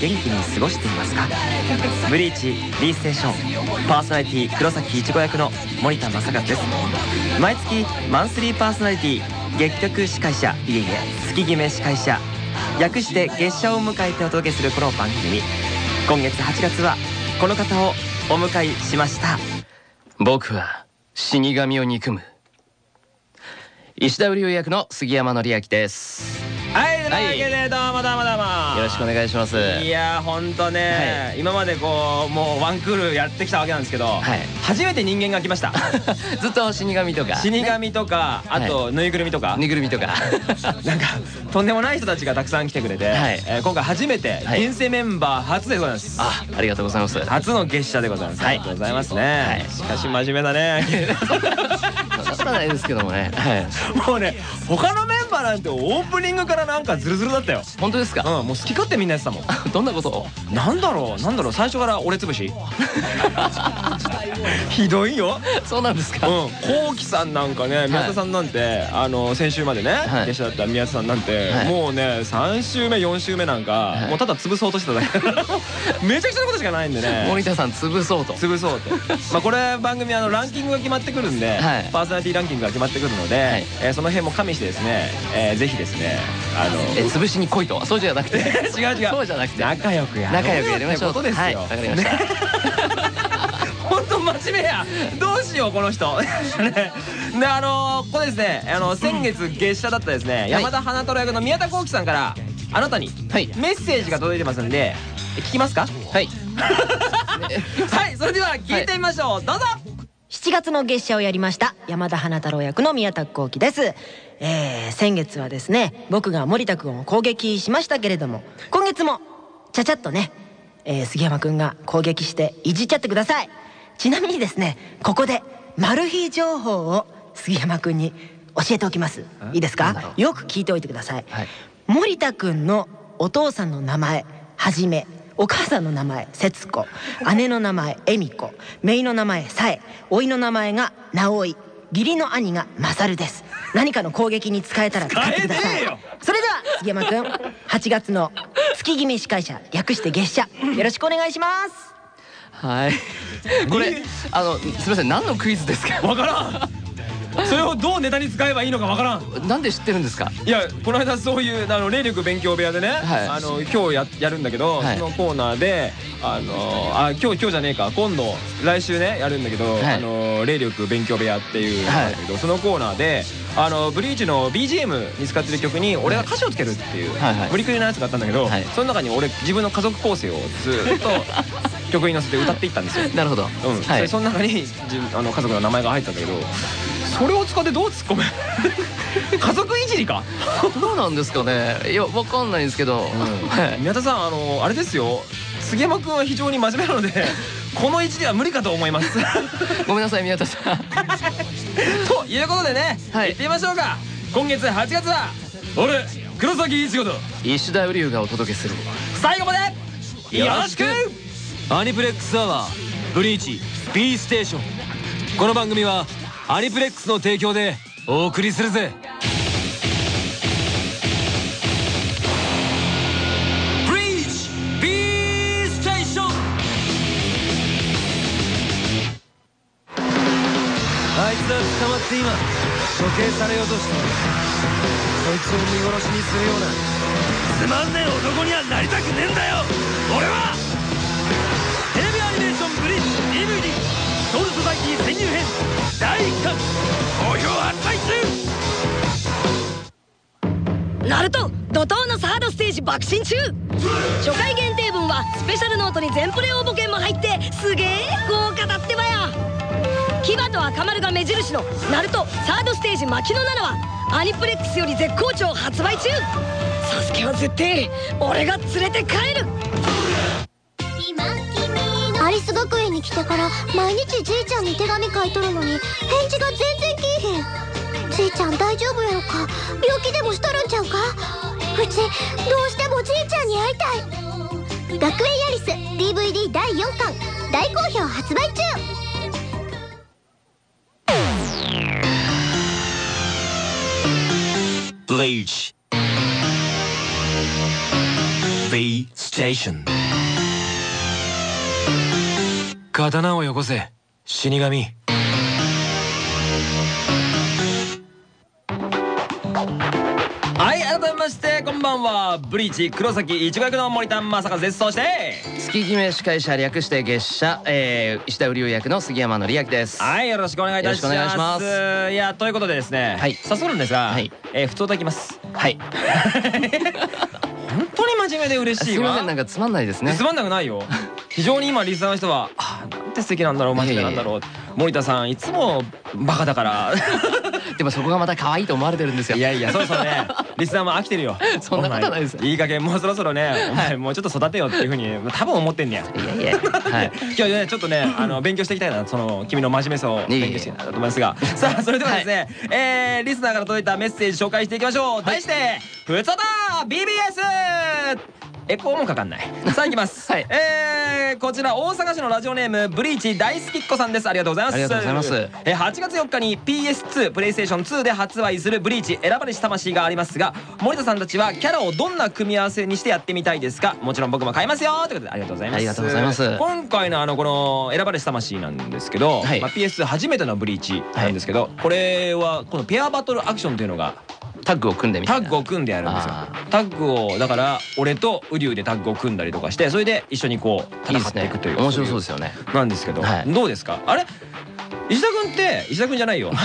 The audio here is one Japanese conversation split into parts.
元気に過ごしていますか？ブリーチ B ステーションパーソナリティ黒崎いちご役の森田正和です。毎月マンスリーパーソナリティ月局司会者いえいえ月決め司会者略して月謝を迎えてお届けするこの番組。今月8月はこの方をお迎えしました。僕は死神を憎む。石田売役の杉山紀明です。はいというわけでどうもどうもどうも。よろしくお願いします。いやほんとね、今までこうもうワンクールやってきたわけなんですけど、はい。初めて人間が来ました。ずっと死神とか。死神とかあとぬいぐるみとか、ぬいぐるみとか。なんかとんでもない人たちがたくさん来てくれて、はい。えー今回初めてはい。現世メンバー初でございます、あありがとうございます。初の月謝でございます、はい。ありがとうございますね、はい。しかし真面目だね。そんないですけどもね。はい。もうね他のメなんてオープニングからなんかズルズルだったよ。本当ですか？うんもう好き勝手みんなやってたもん。どんなこと？をなんだろう？なんだろう？最初から俺つぶし？ひどいよ。そうなんですか？うん、こうきさんなんかね宮田さんなんて、あの先週までね、はい。月謝だった宮田さんなんて、はい。もうね3週目4週目なんか、い。もうただ潰そうとしてただけ。めちゃくちゃなことしかないんでね。森田さん潰そうと。潰そうと。まあこれ番組あのランキングが決まってくるんで、はい。パーソナリティランキングが決まってくるので、はい。えーその辺も加味してですね、えーぜひですねあのえ潰しに来いとそうじゃなくて。違う違う。そうじゃなくて。仲良くや仲良くやりましょう。ことですよ、はいわかりました。ね。本当真面目や。どうしようこの人。ねであのーここですねあの先月月謝だったですね、山田花虎役の宮田幸喜さんからあなたにはい。メッセージが届いてますんで聞きますか？はい。はいそれでは聞いてみましょう、どうぞ7月の月謝をやりました山田花太郎役の宮田幸喜です、えー、先月はですね僕が森田君を攻撃しましたけれども今月もちゃちゃっとね、えー、杉山君が攻撃していじっちゃってください。ちなみにですねここでマル秘情報を杉山君に教えておきます。いいですか？よく聞いておいてください、はい。森田君のお父さんの名前はじめお母さんの名前節子。姉の名前恵美子。姪の名前さえ甥の名前が直井。義理の兄が勝です。何かの攻撃に使えたら使ってください。それでは杉山君8月の月決め司会者略して月謝。よろしくお願いします。はい。これあのすみません。何のクイズですか？わからんそれをどうネタに使えばいいのかわからん。なんで知ってるんですか？いやこの間そういうあの霊力勉強部屋でね、はい。あの今日ややるんだけど、はい。そのコーナーであのあ今日今日じゃねえか。今度来週ねやるんだけど、はい。あの霊力勉強部屋っていうんだけど、そのコーナーであのブリーチの BGM に使ってる曲に俺が歌詞をつけるっていう、はいはい。無理くりなやつがあったんだけど、はい。その中に俺自分の家族構成をずっと曲に乗せて歌っていったんですよ。なるほど。うん、はい。でその中にあの家族の名前が入ったんだけどそれを使ってどう突っ込め？家族いじりか？どうなんですかね？いやわかんないんですけど、はい 宮田さんあのあれですよ。杉山君は非常に真面目なので この位置では無理かと思います。ごめんなさい宮田さん。ということでね、はい。行ってみましょうか。今月8月は俺黒崎一護と。石田瓜生がお届けする。最後までよろしく。アニプレックスアワーブリーチ B ステーション。この番組はアニプレックスの提供でお送りするぜ。あいつは捕まって今処刑されようとしてる。そいつを見殺しにするような。つまんねえ男にはなりたくねえんだよ。俺は涛のサードステージ爆心中。初回限定分はスペシャルノートに全プレ応募券も入ってすげえ豪華だってばや。牙と赤丸が目印のナルトサードステージ牧野7はアニプレックスより絶好調発売中。サスケは絶対俺が連れて帰る。アリス学園に来てから毎日じいちゃんに手紙書いとるのに返事が全然きいへん。じいちゃん大丈夫やろか？病気でもしとるんちゃうか？うちどうしてもじいちゃんに会いたい。学園アリス DVD 第4巻大好評発売中。Bleach. B ステーション刀をよこせ死神。はい改めましてこんばんは。ブリーチ黒崎いちご役の森田正和です。そして月姫司会者略して月謝、えー、石田瓜生役の杉山紀明です。はいよろしくお願いいたします。よろしくお願いします。いやということでですね、はい。早速なんですが、はい。えー、普通いただきます。はい。本当に真面目で嬉しいわ。すいませんなんかつまんないですね。つまんなくないよ。非常に今リスナーの人はあーなんて素敵なんだろう真面目なんだろう。森田さんいつもバカだからでもそこがまた可愛いと思われてるんですよ。いやいやそろそろね。リスナーも飽きてるよ。そんなことないです。いい加減もうそろそろねお前もうちょっと育てよっていうふうに多分思ってんねや。いやいやはい。今日ねちょっとねあの勉強していきたいなその君の真面目さを勉強していきたいなと思いますが。さあそれではですね、えーリスナーから届いたメッセージ紹介していきましょう、題して「ふつおた BBS」エコーもかかんない。さあいきます、はい。えーこちら大阪市のラジオネームブリーチ大好きっ子さんです。ありがとうございます。ありがとうございます。えー8月4日に PS2 プレイステーション2で発売するブリーチ選ばれし魂がありますが森田さんたちはキャラをどんな組み合わせにしてやってみたいですか？もちろん僕も買いますよということで。ありがとうございます。ありがとうございます。今回のあのこの選ばれし魂なんですけど、はい。まあ、PS 初めてのブリーチなんですけど、これはこのペアバトルアクションというのがタッグを組んでみたいな。タッグを組んでやるんですよ。あタッグをだから俺とウリュウでタッグを組んだりとかしてそれで一緒にこう戦っていくという面白そううですよね。なんですけど、はい。どうですか？あれ？石田君って石田君じゃないよ。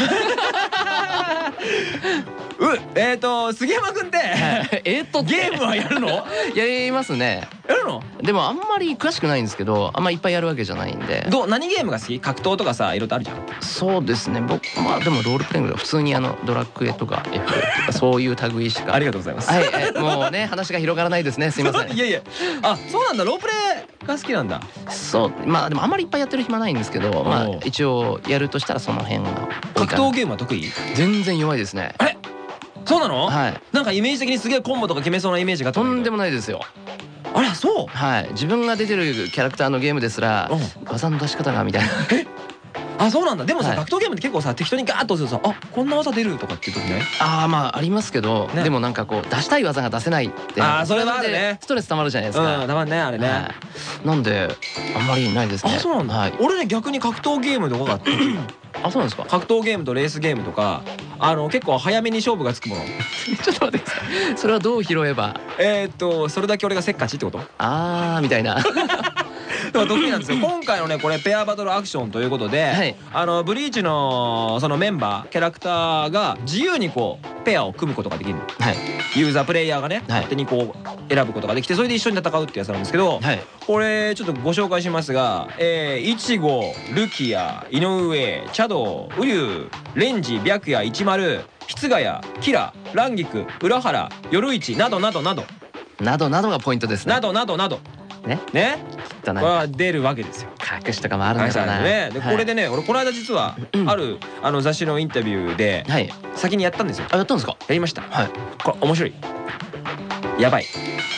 うえっ、ー、と杉山君ってえっとゲームはやるの？や やりますね。るの？でもあんまり詳しくないんですけどあんまいっぱいやるわけじゃないんで。どう何ゲームが好き？格闘とかさいろいろあるじゃん。そうですね。僕まあでもロールプレイングは普通にあのドラクエとか FF とかそういう類しか。ありがとうございます。はいえもうね話が広がらないですね。すいません。いやいや。あそうなんだ。ロープレイが好きなんだ。そう。まあでもあんまりいっぱいやってる暇ないんですけどまあ一応やるとしたらその辺が格闘ゲームは得意？全然弱いですね。そうなの、はい。なんかイメージ的にすげえコンボとか決めそうなイメージがとんでもないですよ。あらそう？はい。自分が出てるキャラクターのゲームですらうん。技の出し方がみたいなあそうなんだ。でもさ、はい。格闘ゲームって結構さ適当にガーッと押すとさあこんな技出るとかっていう時ないああまあありますけど、ね。でもなんかこう出したい技が出せないってあーそれはあるね。でストレス溜まるじゃないですか、うんたまんねあれね、はい、なんであんまりないですね。あそうなんだ、はい、俺ね逆に格闘ゲームとかが得意 あそうなんですか？格闘ゲームとレースゲームとかあの結構早めに勝負がつくもの。ちょっと待ってください。それはどう拾えば？えーっとそれだけ俺がせっかちってこと？あーみたいな得意なんですよ。今回のねこれペアバトルアクションということで、はい。あのブリーチのそのメンバーキャラクターが自由にこうペアを組むことができる。のはい。ユーザープレイヤーがねはい。勝手にこう選ぶことができてそれで一緒に戦うってやつなんですけど、はい。これちょっとご紹介しますが、えー、イチゴルキア井上チャドウリュウレンジ白夜一丸筆ヶ谷キラ蘭菊浦原夜市などなどなど。などなどがポイントですね。などなどなどね。ね。だなは出るわけですよ。隠しとかもあるんだろうな、ね、ではい。これでね俺この間実はあるあの雑誌のインタビューではい。先にやったんですよ。あやったんですか？やりました。はい。これ面白い。やばい。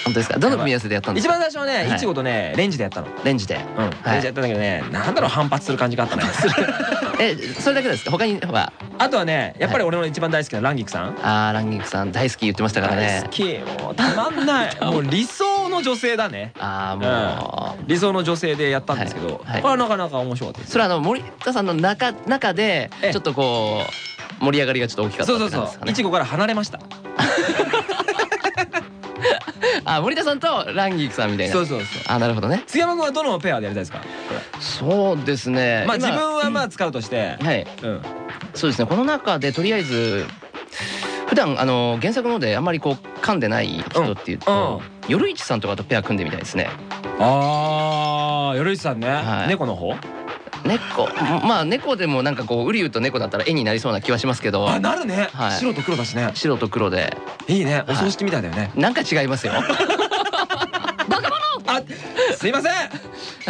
本当ですか？どの組み合わせでやったんですか？一番最初はねはい。いちごとねレンジでやったの。レンジで。うん。レンジでやったんだけどねなんだろう反発する感じがあったね えそれだけですか？他にはあとはねやっぱり俺の一番大好きなランギクさん。あーランギングさん大好き言ってましたから大ね好き。もうたまんない。もう理想の女性だね。ああもう、理想の女性でやったんですけどこれはなかなか面白かったです。それはあの森田さんの中中でええ。ちょっとこう盛り上がりがちょっと大きかったそうそうそう。いちごから離れました。あ森田さんとランギングさんみたいな。そうそうそう。あなるほどね。杉山君はどのペアでやりたいですか？そうですね。今まあ自分はまあ使うとして。はい。うん。そうですね。この中でとりあえず普段あの原作の方であんまりこう噛んでない人っていうと、夜市さんとかとペア組んでみたいですね。ああ、よるいさんね、はい。猫の方？猫？まあ猫でもなんかこうウリュウと猫だったら絵になりそうな気はしますけど。あ、なるね、はい。白と黒だしね。白と黒で。いいね、い。お葬式みたいだよね。なんか違いますよ。あ、すいません。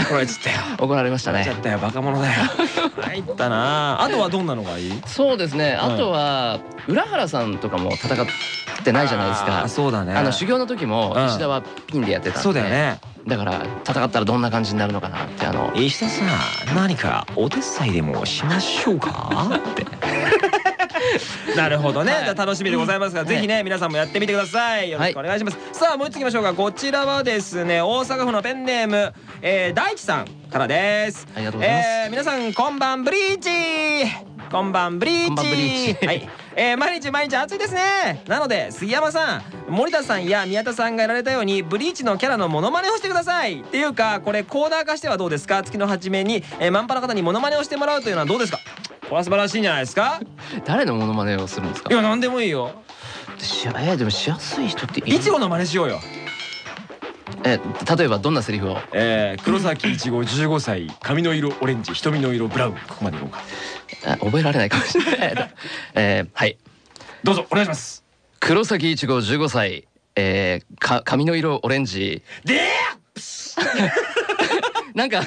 これちったよ。怒られましたねちゃったよ、バカ者だよ。入ったな。あとはどんなのがいい？そうですねうんあとは浦原さんとかも戦ってないじゃないですあかーそうだね。あの修行の時もうん石田はピンでやってたんでそうだよね。だから戦ったらどんな感じになるのかなってあの石田さん、何かお手伝いでもしましょうか？って。なるほどね、はい。じゃあ楽しみでございますが、ぜひね皆さんもやってみてください。よろしくお願いします、さあもう一ついきましょうか。こちらはですね大阪府のペンネーム、えー、大地さんからです。ありがとうございます。えー皆さんこんばんブリーチ。こんばんブリーチ。こんばんブリーチ。はい、えー、毎日毎日暑いですね。なので杉山さん森田さんや宮田さんがやられたようにブリーチのキャラのモノマネをしてください。っていうかこれコーナー化してはどうですか？月の初めに、えー、マンパの方にモノマネをしてもらうというのはどうですか？これは素晴らしいんじゃないですか？誰のモノマネをするんですか？いや何でもいいよ。しえーでもしやすい人っていちごの真似しようよえ例えばどんなセリフを？えー、黒崎いちご15歳髪の色オレンジ瞳の色ブラウン。ここまでいこうか。あ覚えられないかもしれない えーはい。どうぞお願いします。黒崎いちご15歳えー、か髪の色オレンジ。で なんか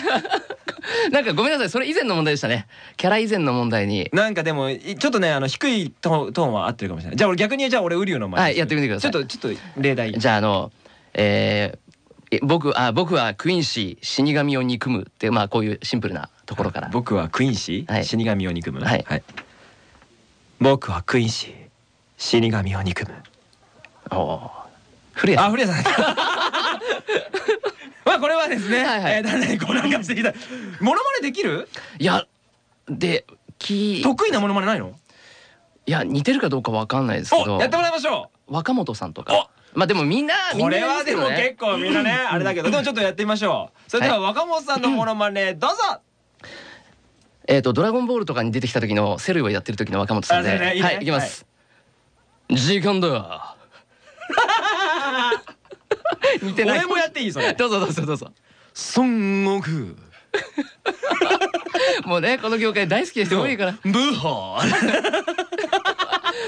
なんかごめんなさい。それ以前の問題でしたね。キャラ以前の問題に。なんかでもいちょっとねあの低いトーントーンは合ってるかもしれない。じゃあ俺逆にじゃあ俺ウリュウの前はいやってみてください。ちょっとちょっと例題。じゃああのえーえ僕あ僕はクイーンシー死神を憎むってまあこういうシンプルなところから。僕はクイーンシー、はい。死神を憎むはい。僕はクイーンシー死神を憎む。おー。古谷さん。あ古谷さん。まあこれはですね、はいはい。えー誰にこうなんかしてきたモノマネできる？いやできい得意なモノマネないの？や似てるかどうかわかんないですけど。おやってもらいましょ若本さんとかまあでもみんなうみんなこれはでも結構みんなねあれだけどでもちょっとやってみましょう。それでは若本さんのモノマネどうぞ。えっとドラゴンボールとかに出てきた時のセルをやってる時の若本さんで。はいいきます。時間だ 似てない。俺もやっていいそれ。どうぞどうぞどうぞ。孫悟空。もうねこの業界大好きな人多いから。ブーハー。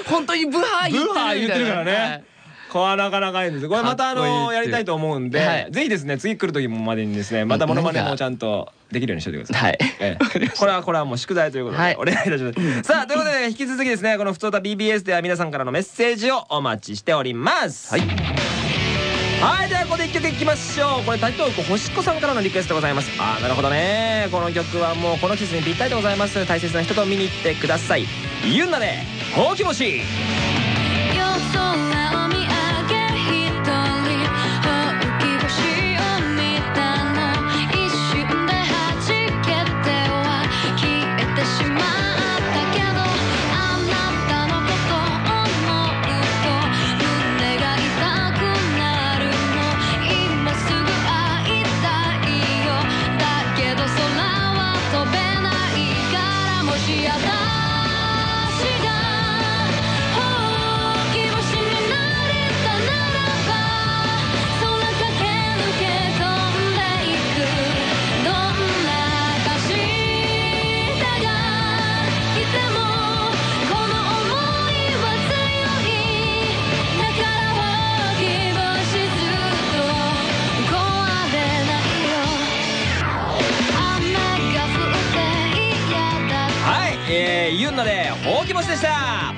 本当にブハー言ってるからねこれはなかなかいいんですこれまたあのやりたいと思うんで、はい。ぜひですね次来る時もまでにですね。またモノマネもちゃんとできるようにしておいてください。はい。ええ。これはこれはもう宿題ということで、はい。お願いいたします。さあということで引き続きですねこの「ふつおた BBS」では皆さんからのメッセージをお待ちしております。はい。はいではここで一曲いきましょう。これ台東区星子さんからのリクエストでございます。あーなるほどね。この曲はもうこの季節にぴったりでございます。大切な人と見に行ってください。ユンナでほうき星。夜空を見した。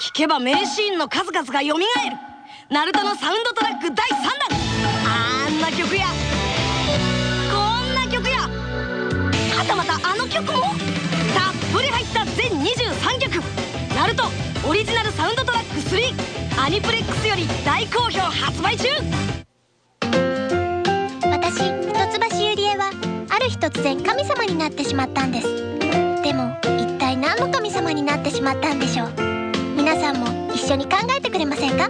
聞けば名シーンの数々が蘇る。ナルトのサウンドトラック第3弾。あんな曲や。こんな曲や。はたまたあの曲も。たっぷり入った全23曲。ナルトオリジナルサウンドトラック3アニプレックスより大好評発売中。私一橋ゆりえはある日突然神様になってしまったんです。でも一体何の神様になってしまったんでしょう？皆さんも一緒に考えてくれませんか？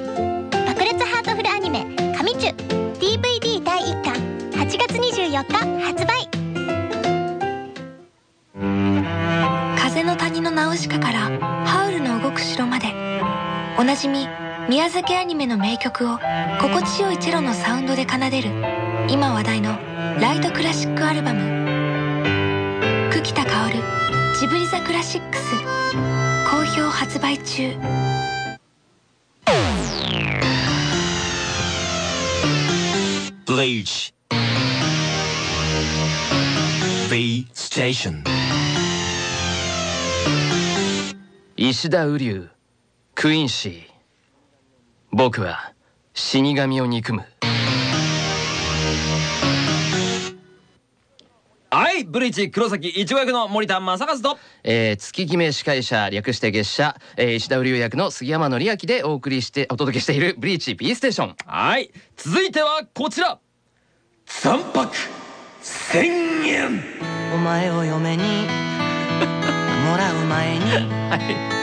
爆裂ハートフルアニメ「神チュ」DVD 第1巻8月24日発売。風の谷のナウシカからハウルの動く城まで。おなじみ宮崎アニメの名曲を心地よいチェロのサウンドで奏でる今話題のライトクラシックアルバム。久喜田薫ジブリザクラシックス。好評発売中。ブリーチ B ステーション石田雨竜クイーンシー僕は死神を憎む。はいブリーチ黒崎一護役の森田正和と。えー、月決め司会者略して月謝、えー、石田流役の杉山紀明でお送りしてお届けしているブリーチ B ステーション。はい続いてはこちら。残白宣言お前を嫁に もらう前に。言っておきたい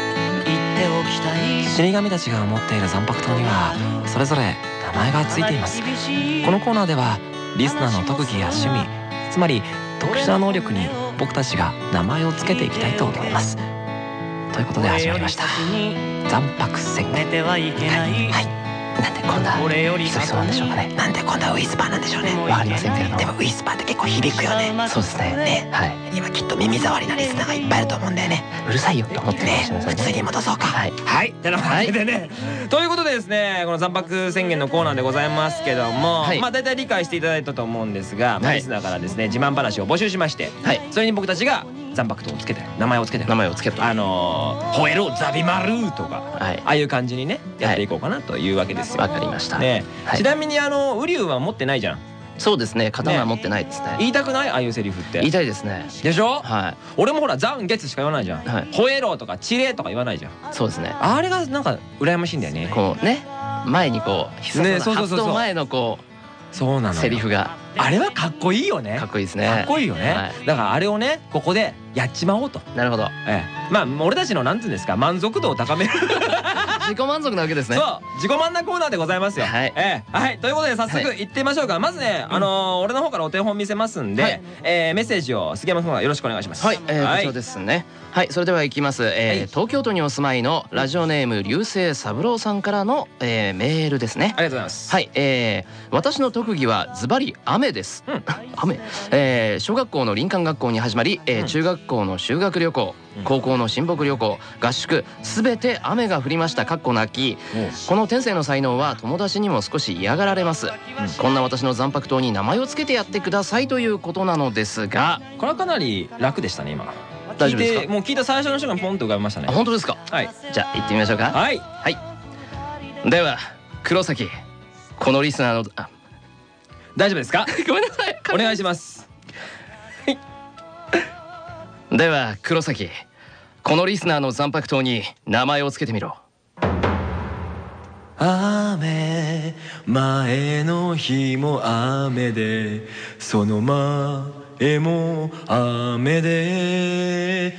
死神たちが思っている残白刀にはそれぞれ名前がついています。このコーナーではリスナーの特技や趣味つまり特殊な能力に僕たちが名前をつけていきたいと思います。ということで始まりました。残白宣言。はい、はいなんでこんな俺よりひそひそなんでしょうかね。なんでこんなウィスパーなんでしょうね。わかりませんけれど。もでもウィスパーって結構響くよね。そうですね。ね。はい。今きっと耳障りなリスナーがいっぱいいると思うんだよね。うるさいよと思ってね。普通に戻そうか。はい。はいてなわけでね、ということでですねこの残白宣言のコーナーでございますけども、はい。まあ大体理解していただいたと思うんですが、リスナーからですね自慢話を募集しましてはい。それに僕たちが残白刀をつけて名前をつけて。名前をつけるとあのー「吠えろザビマル」とかはい。ああいう感じにねやっていこうかなというわけですよ。わかりました。ねはい。ちなみにあの瓜生は持ってないじゃん。そうですね。刀は持ってないですね。言いたくない？ああいうセリフって。言いたいですね。でしょ？は俺もほら「残月」しか言わないじゃん。はい「吠えろ」とか「ちれ」とか言わないじゃん。いそうですね。あれがなんか羨ましいんだよね。こうね。前にこう必ね殺そうそうそうそう。発動前のこそうなのセリフがあれはかっこいいよね。かっこいいですね。かっこいいよね、はだからあれをねここでやっちまおうと、なるほど。ええ、まあ俺たちのなんていうんですか満足度を高める。自己満足なわけですね。そう。自己満なコーナーでございますよ。はい。ええ。はい。ということで早速は行ってみましょうか、まずねあのー俺の方からお手本見せますんで、はい。えーメッセージを杉山君がよろしくお願いします。はい、えー、こちらすですね。はい、それでは行きます。えーはい。東京都にお住まいのラジオネーム流星三郎さんからの、えー、メールですね。あ。りがとうございます。はい、えー、私の特技はズバリ雨です。うん。雨、えー、小学校の林間学校に始まり、えーうん。中学校の修学旅行うん、高校の親睦旅行、合宿、すべて雨が降りました。かっこ泣き。この天性の才能は友達にも少し嫌がられます。こんな私の残白刀に名前をつけてやってください。ということなのですが、これはかなり楽でしたね今。大丈夫ですか？もう聞いた最初の人がポンと浮かびましたね。あ本当ですか？はい。じゃあ行ってみましょうか。はい。では黒崎。このリスナーのあ大丈夫ですか？ごめんなさい。お願いしますでは黒崎このリスナーの残白刀に名前をつけてみろ。雨前の日も雨でその前も雨で。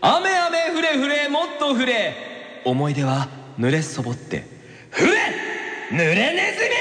雨雨ふれふれもっとふれ。思い出は濡れそぼって。ふれ濡れネズミ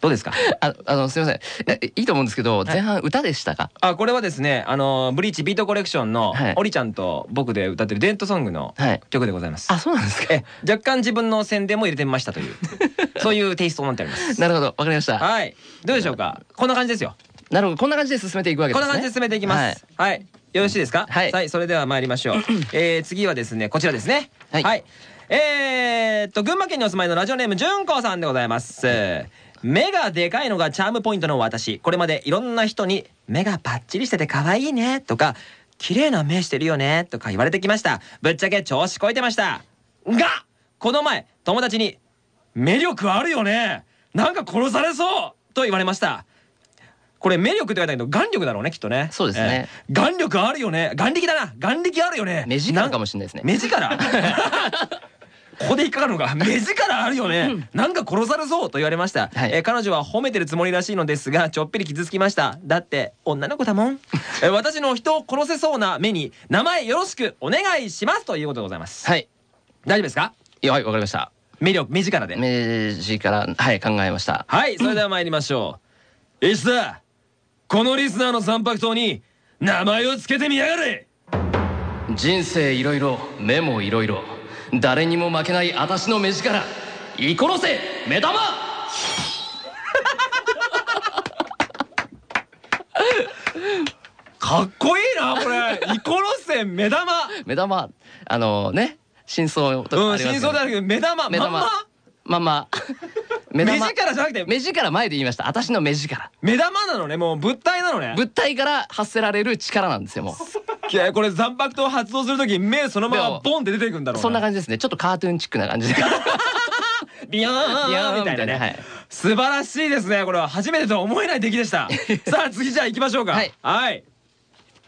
どうですか？ああのすみません。えいいと思うんですけど前半歌でしたか？あこれはですねあのブリーチビートコレクションのはい。オリちゃんと僕で歌ってるデントソングのはい。曲でございます。あそうなんですか？え若干自分の宣伝も入れてみましたという そういうテイストになっております。なるほどわかりました。はい。どうでしょうか？こんな感じですよ。なるほどこんな感じで進めていくわけですね。こんな感じで進めていきます。はい、よろしいですか？はい。それでは参りましょう。えー、次はですねこちらですね。はい。えー、っと群馬県にお住まいのラジオネームじゅんこさんでございます目がでかいのがチャームポイントの私。これまでいろんな人に目がパッチリしてて可愛いね。とか綺麗な目してるよね。とか言われてきました。ぶっちゃけ調子こいてました。がこの前友達に目力あるよね。なんか殺されそうと言われました。これ目力って言われたけど眼力だろうねきっとね。そうですね、えー眼力あるよね。眼力だな。眼力あるよね。目力かもしれないですね。目力？ここで引っかかるのが目力あるよね。なんか殺されそうと言われました、はい。えー彼女は褒めてるつもりらしいのですがちょっぴり傷つきました。だって女の子だもん。えー私の人を殺せそうな目に名前よろしくお願いしますということでございます。はい。大丈夫ですか？はいわかりました。目力目力で。明治からはい考えました。はいそれでは参りましょう。石田このリスナーの三白刀に名前をつけてみやがれ。人生いろいろ目もいろいろ誰にも負けない私の目力。イコロせ目玉。かっこいいなこれ。イコロセン目玉。目玉。あのね真相とうん真相であるけど目玉。目玉。まんま？目力じゃなくて。目力前で言いました。私の目力。目玉なのねもう物体なのね。物体から発せられる力なんですよもいやこれ残白刀発動するとき目そのままボンって出てくんだろううそんな感感じですね。ちょっとカートゥーンチックな感じで。ビヨーンみたいなね、はい。素晴らしいですねこれは。初めてとは思えない出来でした。さあ次じゃあ行きましょうか。はい。はい。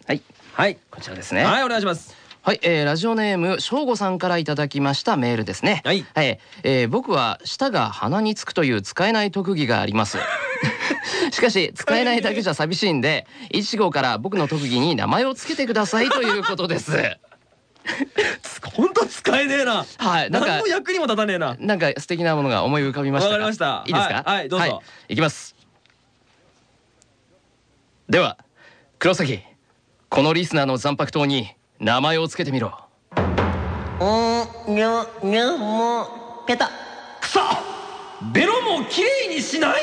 はい。はい。こちらですね。はいお願いしますはい、えー、ラジオネームしょうごさんからいただきましたメールですね。はい。えー僕は舌が鼻につくという使えない特技があります。しかし使えないだけじゃ寂しいんで一号から僕の特技に名前をつけてくださいということです。本当使えねえな。はいなんか役にも立たねえな。なんか素敵なものが思い浮かびましたわかりました。いいですか？はいはいどうぞ。いきます。では黒崎このリスナーの残白刀に名前をつけてみろ。うんにゃにゃもうペタ。くそ！ベロもきれいにしない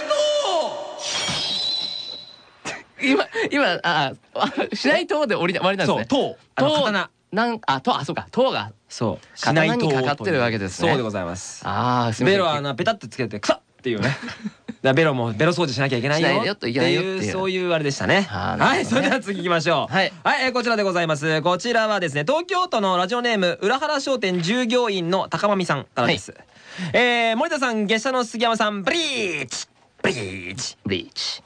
今今ああしないとで終わり終わりなんですね。そう刀あの刀刀。なんあとあそうか。刀がそう。刀にかかってるわけですね。そうでございます。ああベロはあのペタッとつけてくさっていうねだベロもベロ掃除しなきゃいけないよ。っていう。そういうあれでしたね。はい。それでは次行きましょう。はい。はい、えーこちらでございます。こちらはですね東京都のラジオネーム浦原商店従業員の高間美さんからです、えー森田さん月謝の杉山さんブリーチブリーチブリーチ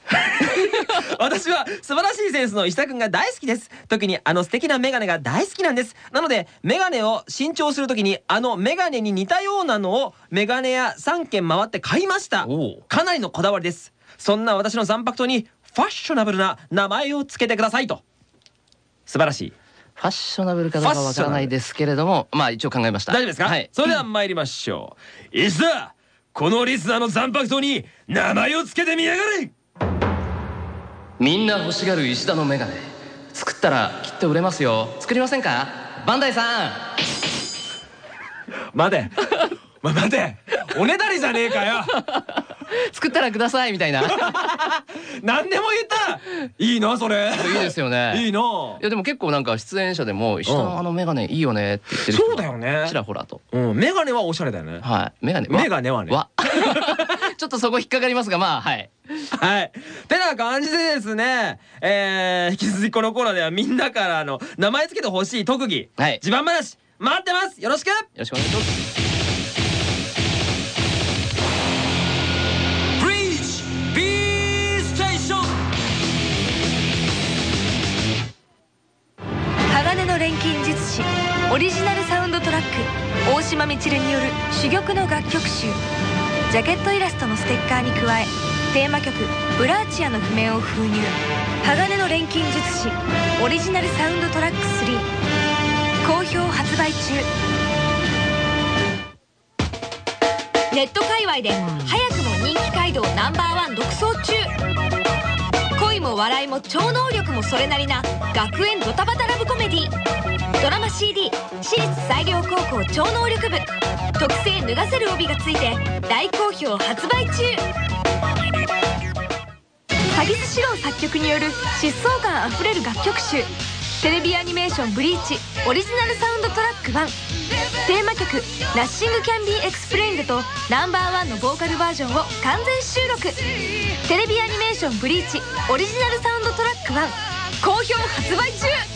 私は素晴らしいセンスの石田くんが大好きです。特にあの素敵なメガネが大好きなんです。なのでメガネを新調するときにあのメガネに似たようなのをメガネ屋3軒回って買いました。かなりのこだわりです。そんな私の残白刀にファッショナブルな名前をつけてくださいと。素晴らしい。ファッショナブルかどうかわからないですけれどもまあ一応考えました。大丈夫ですか、はい。それでは参りましょう。石田このリスナーの残白刀に名前をつけてみやがれ。みんな欲しがる石田のメガネ。作ったらきっと売れますよ。作りませんか？バンダイさん。待て。ま待て。おねだりじゃねえかよ作ったらくださいみたいな。い 何でも言った。らいいなそれ。いですよね。いいないやでも結構なんか出演者でも石田のあのメガネいいよねって言ってる人そうだよね。ちらほらと。うん。メガネはおしゃれだよね。はい。メガネ。メガネはね。わ。ちょっとそこ引っかかりますがまあはい。はい。てな感じでですねえー、引き続きこのコーナーではみんなからあの名前つけてほしい特技。はい。自慢話。待ってます。よろしく。よろしくお願いしますオリジナルサウンドトラック大島みちるによる珠玉の楽曲集。ジャケットイラストのステッカーに加えテーマ曲「ブラーチア」の譜面を封入。鋼の錬金術師オリジナルサウンドトラック3好評発売中。ネット界隈で早くも人気街道ナンバーワン独走中。恋も笑いも超能力もそれなりな学園ドタバタラブコメディ。ドラマ CD 私立彩陵高校超能力部。特製脱がせる帯がついて大好評発売中。鷺巣詩郎作曲による疾走感あふれる楽曲集。テレビアニメーション「ブリーチ」オリジナルサウンドトラック1テーマ曲「 Nothing Can Be Explained」と Number One のボーカルバージョンを完全収録。テレビアニメーション「ブリーチ」オリジナルサウンドトラック1好評発売中。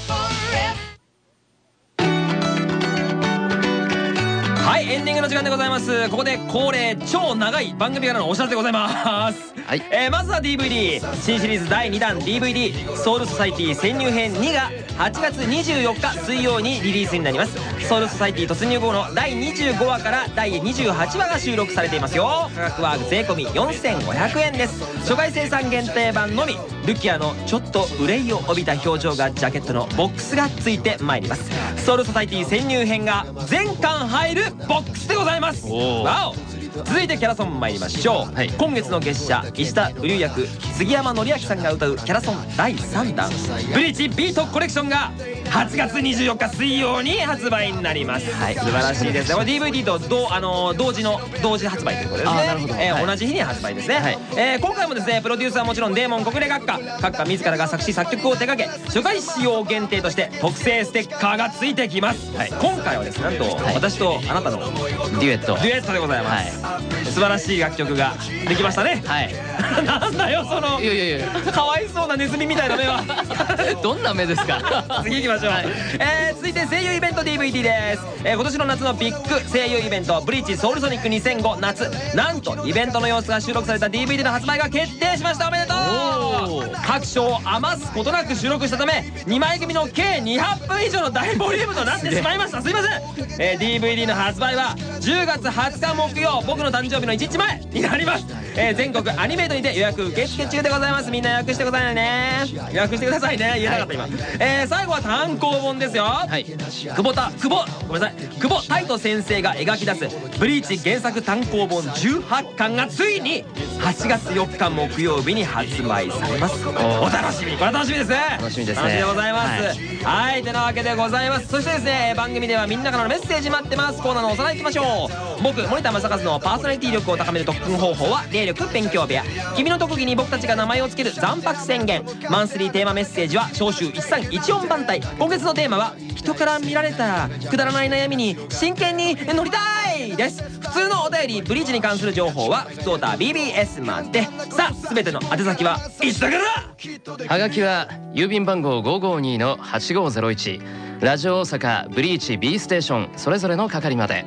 の時間でございます。ここで恒例超長い番組からのお知らせでございます。はい。えーまずは DVD 新シリーズ第2弾 DVD「ソウルソサイティ潜入編2」が8月24日水曜にリリースになりますソウルソサイティ突入後の第25話から第28話が収録されていますよ。価格は税込4500円です。初回生産限定版のみルキアのちょっと憂いを帯びた表情がジャケットのボックスがついてまいります。ソウルソサイティ潜入編が全巻入るボックスでございます。わお。続いてキャラソン参りましょう、はい。今月の月謝石田雨竜役杉山紀明さんが歌うキャラソン第3弾「 BLEACH Beat Collection」が8月24日水曜に発売になります、はい。素晴らしいですね。これ DVD と同,、あのー同時の同時発売ということですね。なるほど。えーはい。同じ日に発売ですね、はい。えー今回もですねプロデューサーはもちろんデーモン国連学科閣下自らが作詞作曲を手掛け初回仕様限定として特製ステッカーがついてきます、はい。今回はですねなんと、はい。私とあなたのデュエット。デュエットでございます、素晴らしい楽曲ができましたね、はい。なんだよそのいやいやいや。かわいそうなネズミみたいな目は。どんな目ですか？次行きましょうましょう、えー続いて声優イベント DVD です、えー今年の夏のビッグ声優イベント「ブリーチソウルソニック2005夏」なんとイベントの様子が収録された DVD の発売が決定しました。おめでとう！各章を余すことなく収録したため2枚組の計200分以上の大ボリュームとなってしまいました。すいません、えー DVD の発売は10月20日木曜僕の誕生日の1日前になります、えー全国アニメートにて予約受付中でございます。みんな予約してくださいね。予約してくださいね。言えなかった今、えー最後は単行本ですよ。はい。久保田久保ごめんなさい。久保太斗先生が描き出す「ブリーチ」原作単行本18巻がついに8月4日木曜日に発売されます。お楽しみこれ楽しみですね。楽しみですね。楽しみでございます。はい。てなわけでございます。そしてですね番組ではみんなからのメッセージ待ってます。コーナーのおさらいいきましょう。僕森田正和のパーソナリティ力を高める特訓方法は霊力勉強部屋。君の特技に僕たちが名前を付ける残白宣言。マンスリーテーマメッセージは召集1314番隊。今月のテーマは人から見られたくだらない悩みに真剣に乗りたいです。普通のお便りブリーチに関する情報は普通オタ BBS まで。さあ全ての宛先は一緒だから？はがきは郵便番号552の8501ラジオ大阪ブリーチ B ステーション。それぞれの係まで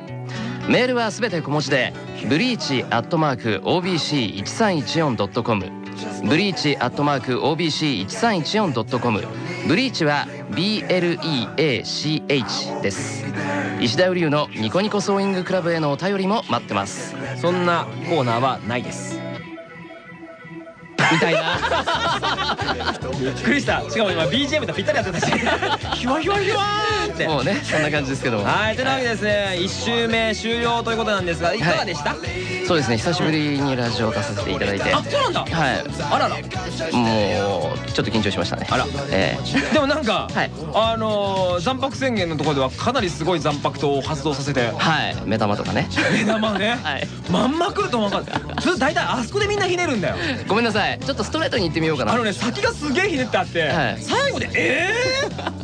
メールはすべて小文字でブリーチアットマーク OBC1314.com ブリーチアットマーク OBC1314.com ブリーチは BLEACH です。石田瓜生のニコニコソーイングクラブへのお便りも待ってます。そんなコーナーはないです。みたいな。びっくりしたしかも今 BGM とぴったりやってたし。ヒワヒワヒワーって。もうねそんな感じですけども。はいというわけでですね1周目終了ということなんですがい。かがでした、そうですね久しぶりにラジオを出させていただいて。あそうなんだ。はい。あらら。もうちょっと緊張しましたね。あら。ええ。でもなんか、はい。あのー残白宣言のところではかなりすごい残白刀を発動させて。はい。目玉とかね。目玉ね、はい。まんま来ると思わなかった。大体あそこでみんなひねるんだよ。ごめんなさいちょっとストレートに言ってみようかな。あのね先がすげえひねってあって、はい。最後でええ本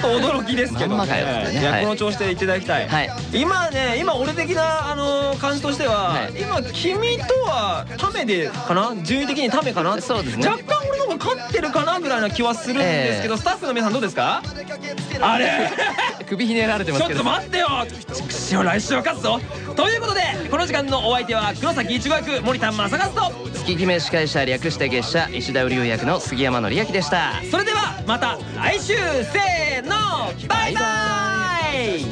当驚きですけど。まんまかよってね。い。この調子でいただきたい、はい。今ね今俺的なあの感じとしては、はい。今君とはタメでかな？順位的にタメかな？そうですね。若干俺の方が勝ってるかなぐらいな気はするんですけど、スタッフの皆さんどうですか？あれ？首ひねられてますけど。ちょっと待ってよ。ちくしょう来週は勝つぞ。ということでこの時間のお相手は黒崎いちご役森田正和と。月決め司会者略して月謝石田瓜生役の杉山紀明でした。それではまた来週。せーのバイバイ。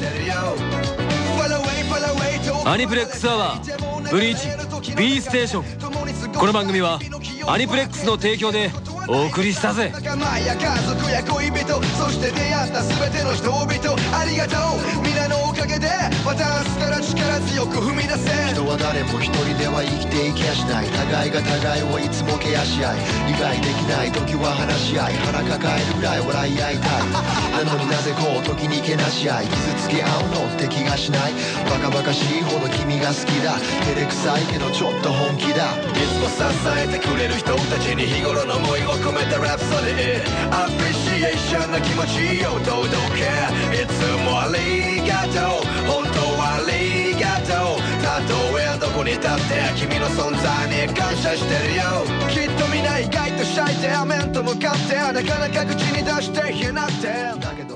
アニプレックスアワーブリーチ B ステーション。この番組はアニプレックスの提供でお送りしたぜ。仲間や家族や恋人そして出会った全ての人々ありがとう。皆のおかげでまた明日から力強く踏み出せ。人は誰も一人では生きていきやしない。互いが互いをいつもケアし合い。理解できない時は話し合い。腹抱えるぐらい笑い合いたい。なのになぜこう時にけなし合い傷つけ合うのって気がしない。バカバカしいほど君が好きだ。照れくさいけどちょっと本気だ。いつも支えてくれる人たちに日頃の思いを込めたラプソディアプリシエー。ションの気持ちを届け。いつもありがとう。本当はありがとう。たとえどこに立って君の存在に感謝してるよ。きっとみんな意外とシャイで面と向かってなかなか口に出して言えなくて。だけど